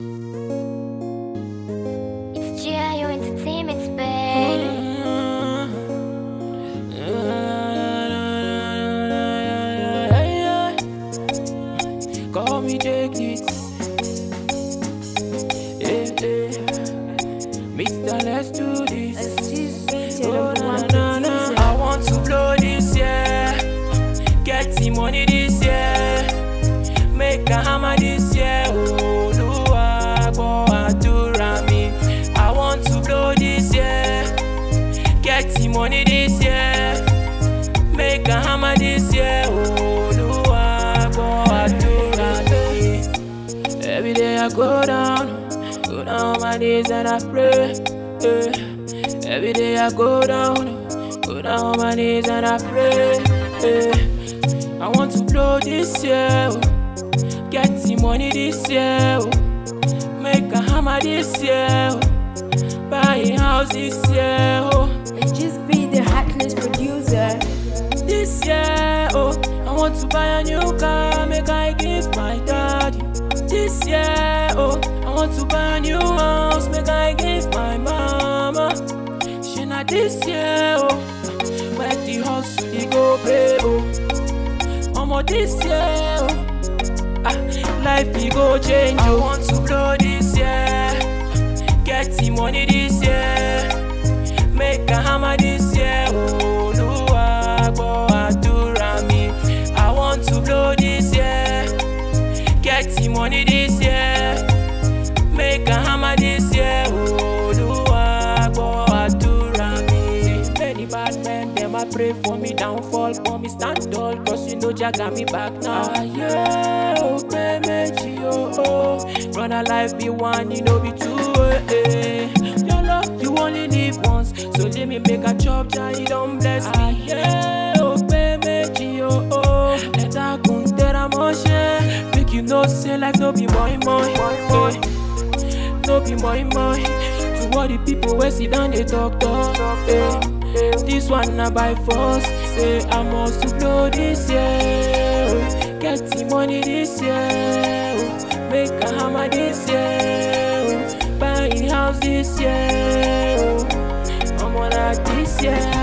It's GIO Entertainment, baby. Call me take it. Yeah, yeah. Mr. Let's do this. Oh, na, na, na. I want to blow this year. Get the money this year. Money this year. Make a hammer this year. Oh, Lua, go adora me. Every day I go down, go down on my knees and I pray. eh. Every day I go down, go down on my knees and I pray. eh. I want to blow this year, oh. get the money this year, oh. make a hammer this year, oh. buy a house this year. Just be I want to buy a new car, make I give my daddy. This year, oh, I want to buy a new house, make I give my mama. She not this year, oh, where the hustle they go pay, oh. Omo this year, oh, ah, life we go change, oh. I want to blow this year, get the money this year. Make a money this year. Make a hammer this year, oh Lua, go adora me. Many bad men, a pray for me downfall, for me stand tall, cause you know Jah got me back now. Ah, yeah, oh, payment, oh, oh. Brother, life be one, you know be two, eh. Your love, you only live once, so let me make a chop, Jah, you don't bless me. Ah, you know say life no be moi moi hey. no be moi moi to all the people wey sit down they talk talk hey. this one na by force say i must to blow this year oh. get the money this year oh. make a hammer this year oh. buy a house this year omo na this year.